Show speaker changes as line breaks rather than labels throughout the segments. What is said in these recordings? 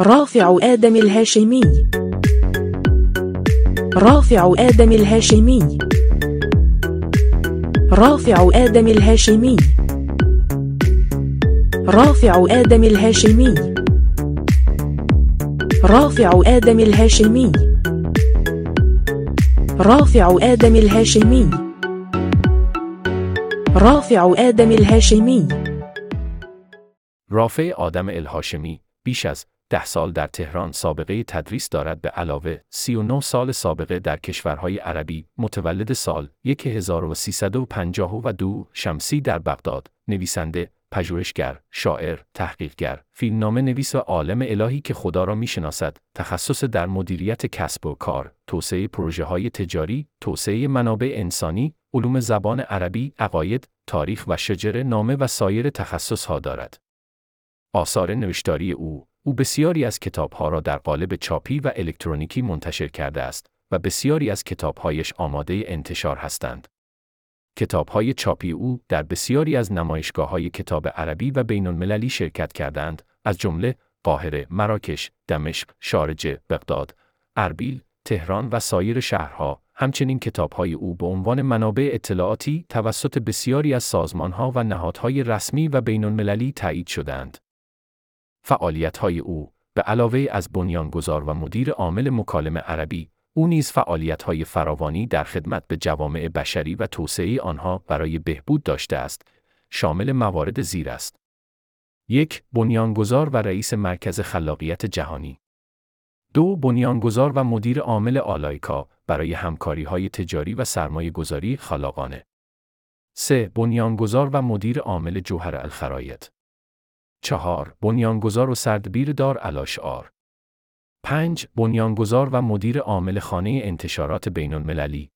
رافع آدم الهاشمي. رافع آدم الهاشمي. رافع آدم الهاشمي. رافع آدم الهاشمي. رافع آدم الهاشمي. رافع آدم الهاشمي. رافع آدم الهاشمي.
رافع آدم الهاشمی بیش از ده سال در تهران سابقه تدریس دارد. به علاوه 39 سال سابقه در کشورهای عربی. متولد سال 1352 شمسی در بغداد. نویسنده پژوهشگر، شاعر، تحقیقگر، فیلمنامه نویس و عالم الهی که خدا را می‌شناسد، تخصص در مدیریت کسب و کار، توسعه پروژه های تجاری، توسعه منابع انسانی، علوم زبان عربی، عقاید، تاریخ و شجره نامه و سایر تخصص دارد. آثار نوشتاری او. او بسیاری از کتابها را در قالب چاپی و الکترونیکی منتشر کرده است و بسیاری از کتابهایش آماده انتشار هستند. کتابهای چاپی او در بسیاری از های کتاب عربی و بین المللی شرکت کردند، از جمله قاهره، مراکش، دمشق، شارجه، بغداد، اربیل، تهران و سایر شهرها، همچنین کتابهای او به عنوان منابع اطلاعاتی توسط بسیاری از سازمانها و نهادهای رسمی و بین المللی تایید شدند. فعالیت‌های او به علاوه از بنیانگذار و مدیر عامل مکالمه عربی او نیز فعالیت‌های فراوانی در خدمت به جوامع بشری و توسعه آنها برای بهبود داشته است شامل موارد زیر است یک بنیانگذار و رئیس مرکز خلاقیت جهانی دو بنیانگذار و مدیر عامل آلایکا برای همکاری های تجاری و سرمایه گذاری خلاقانه. سه بنیانگذار و مدیر عامل جوهر الخرایط. چهار بنیانگذار و سردبیر دار الاشعار. پنج بنیانگذار و مدیر عامل خانه انتشارات بین المللی.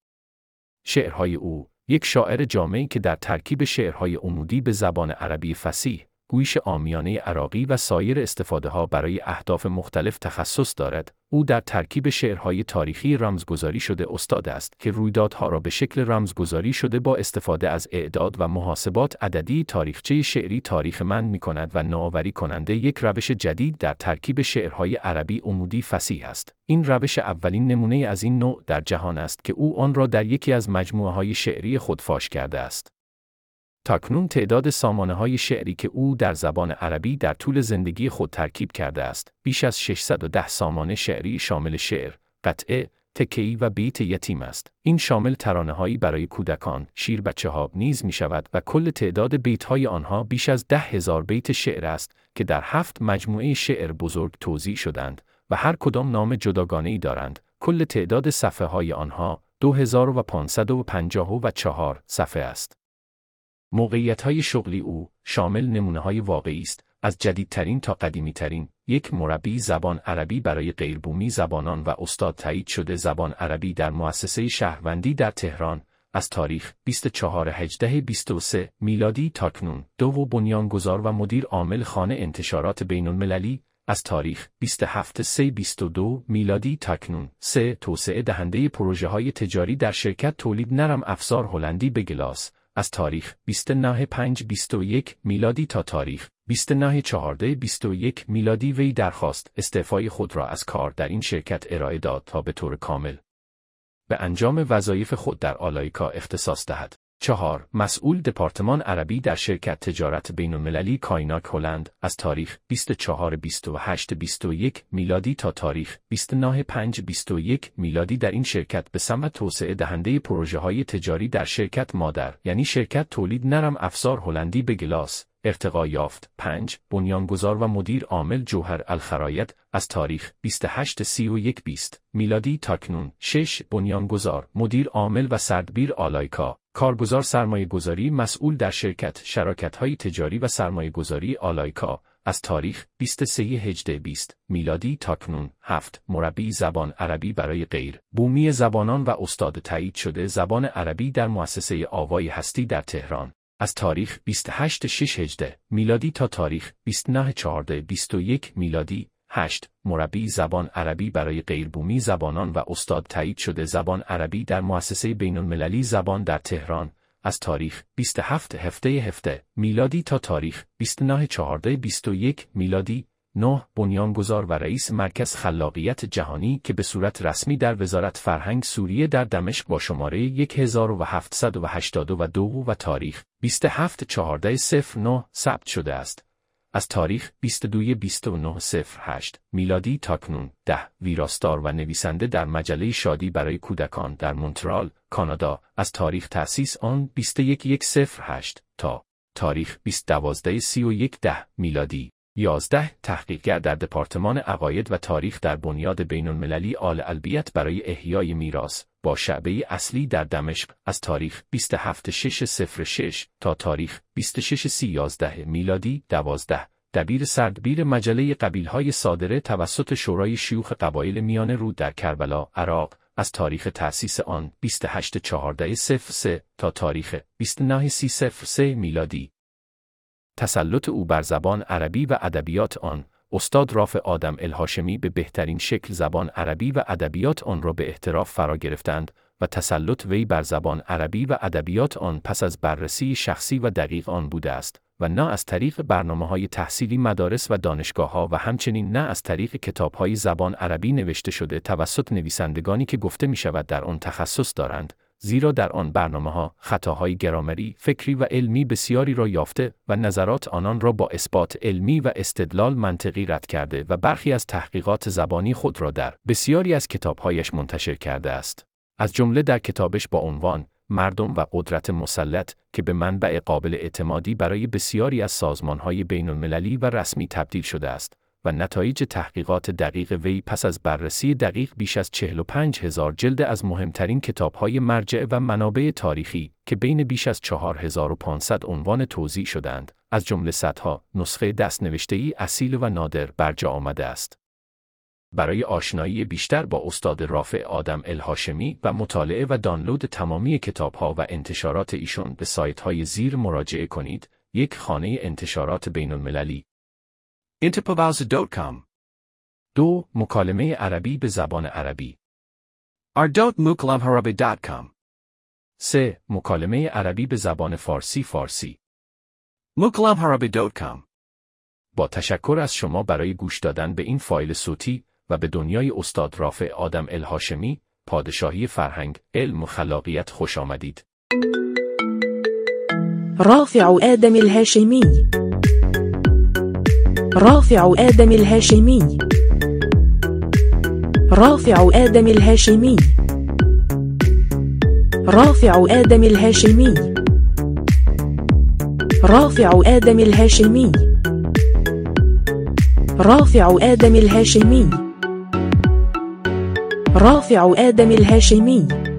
شعرهای او یک شاعر جامعی که در ترکیب شعرهای عمودی به زبان عربی فسیح گویش آمیانه عراقی و سایر استفاده ها برای اهداف مختلف تخصص دارد، او در ترکیب شعرهای تاریخی رمزگذاری شده استاد است که رویدادها را به شکل رمزگذاری شده با استفاده از اعداد و محاسبات عددی تاریخچه شعری تاریخ من می کند و نوآوری کننده یک روش جدید در ترکیب شعرهای عربی عمودی فسیح است. این روش اولین نمونه از این نوع در جهان است که او آن را در یکی از مجموعه های شعری خود فاش کرده است. تاکنون تعداد سامانه های شعری که او در زبان عربی در طول زندگی خود ترکیب کرده است، بیش از 610 سامانه شعری شامل شعر، قطعه، تکی و بیت یتیم است. این شامل ترانه هایی برای کودکان، شیر بچه ها نیز می شود و کل تعداد بیت های آنها بیش از ده هزار بیت شعر است که در هفت مجموعه شعر بزرگ توضیح شدند و هر کدام نام جداگانه ای دارند. کل تعداد صفحه های آنها 2554 صفحه است. موقعیت شغلی او شامل نمونه های واقعی است. از جدیدترین تا قدیمیترین یک مربی زبان عربی برای غیربومی زبانان و استاد تایید شده زبان عربی در مؤسسه شهروندی در تهران از تاریخ 24 هجده 23 میلادی تاکنون. دو و بنیانگذار و مدیر عامل خانه انتشارات بین المللی از تاریخ 27 3 22 میلادی تاکنون. سه توسعه دهنده پروژه های تجاری در شرکت تولید نرم افزار هلندی به گلاس. از تاریخ 29 5 21 میلادی تا تاریخ 29 14 21 میلادی وی درخواست استعفای خود را از کار در این شرکت ارائه داد تا به طور کامل به انجام وظایف خود در آلایکا اختصاص دهد. چهار مسئول دپارتمان عربی در شرکت تجارت بین المللی کایناک هلند از تاریخ 24 28 21 میلادی تا تاریخ 29 5 21 میلادی در این شرکت به سمت توسعه دهنده پروژه های تجاری در شرکت مادر یعنی شرکت تولید نرم افزار هلندی به گلاس. ارتقا یافت. 5 بنیانگذار و مدیر عامل جوهر الخرایط از تاریخ 28 31 20 میلادی تاکنون. 6 بنیانگذار مدیر عامل و سردبیر آلایکا. کارگزار سرمایه گذاری مسئول در شرکت. شراکت های تجاری و سرمایه گذاری آلایکا. از تاریخ 23 هجده 20 میلادی تاکنون. 7 مربی زبان عربی برای غیر. بومی زبانان و استاد تایید شده. زبان عربی در مؤسسه آوای هستی در تهران. از تاریخ 28 6 هجده میلادی تا تاریخ 29 14 21 میلادی 8. مربی زبان عربی برای غیربومی زبانان و استاد تایید شده زبان عربی در مؤسسه بین المللی زبان در تهران از تاریخ 27 هفته هفته میلادی تا تاریخ 29 14 21 میلادی 9 بنیانگذار و رئیس مرکز خلاقیت جهانی که به صورت رسمی در وزارت فرهنگ سوریه در دمشق با شماره 1782 و تاریخ 27 14 09 ثبت شده است. از تاریخ 22 29 08 میلادی تاکنون 10 ویراستار و نویسنده در مجله شادی برای کودکان در مونترال، کانادا از تاریخ تأسیس آن 21 08 تا تاریخ 20 12 31 10 میلادی 11 تحقیقگر در دپارتمان عقاید و تاریخ در بنیاد بین المللی آل البیت برای احیای میراث با شعبه اصلی در دمشق از تاریخ 27 6 تا تاریخ 26 11 میلادی 12 دبیر سردبیر مجله قبیلهای صادره توسط شورای شیوخ قبایل میان رود در کربلا، عراق، از تاریخ تأسیس آن 28 14 03 تا تاریخ 29 03 میلادی. تسلط او بر زبان عربی و ادبیات آن. استاد رافع آدم الهاشمی به بهترین شکل زبان عربی و ادبیات آن را به احتراف فرا گرفتند و تسلط وی بر زبان عربی و ادبیات آن پس از بررسی شخصی و دقیق آن بوده است و نه از طریق برنامه های تحصیلی مدارس و دانشگاه ها و همچنین نه از طریق کتاب های زبان عربی نوشته شده توسط نویسندگانی که گفته می شود در آن تخصص دارند. زیرا در آن برنامه ها خطاهای گرامری، فکری و علمی بسیاری را یافته و نظرات آنان را با اثبات علمی و استدلال منطقی رد کرده و برخی از تحقیقات زبانی خود را در بسیاری از کتابهایش منتشر کرده است. از جمله در کتابش با عنوان مردم و قدرت مسلط که به منبع قابل اعتمادی برای بسیاری از سازمانهای بین المللی و رسمی تبدیل شده است و نتایج تحقیقات دقیق وی پس از بررسی دقیق بیش از 45 هزار جلد از مهمترین کتابهای مرجع و منابع تاریخی که بین بیش از 4500 عنوان توضیح شدند از جمله صدها نسخه ای اصیل و نادر برجا آمده است. برای آشنایی بیشتر با استاد رافع آدم الهاشمی و مطالعه و دانلود تمامی کتابها و انتشارات ایشون به سایت های زیر مراجعه کنید. یک خانه انتشارات بین المللی
interpavaz.com
دو مکالمه عربی به زبان عربی.
ardotmukalamharabi.com
سه مکالمه عربی به زبان فارسی فارسی.
mukalamharabi.com
با تشکر از شما برای گوش دادن به این فایل صوتی و به دنیای استاد رافع آدم الهاشمی پادشاهی فرهنگ علم و خلاقیت خوش آمدید.
رافع آدم الهاشمی. رافع آدم الهاشمي. رافع آدم الهاشمي. رافع آدم الهاشمي. رافع آدم الهاشمي. رافع آدم الهاشمي. رافع آدم الهاشمي.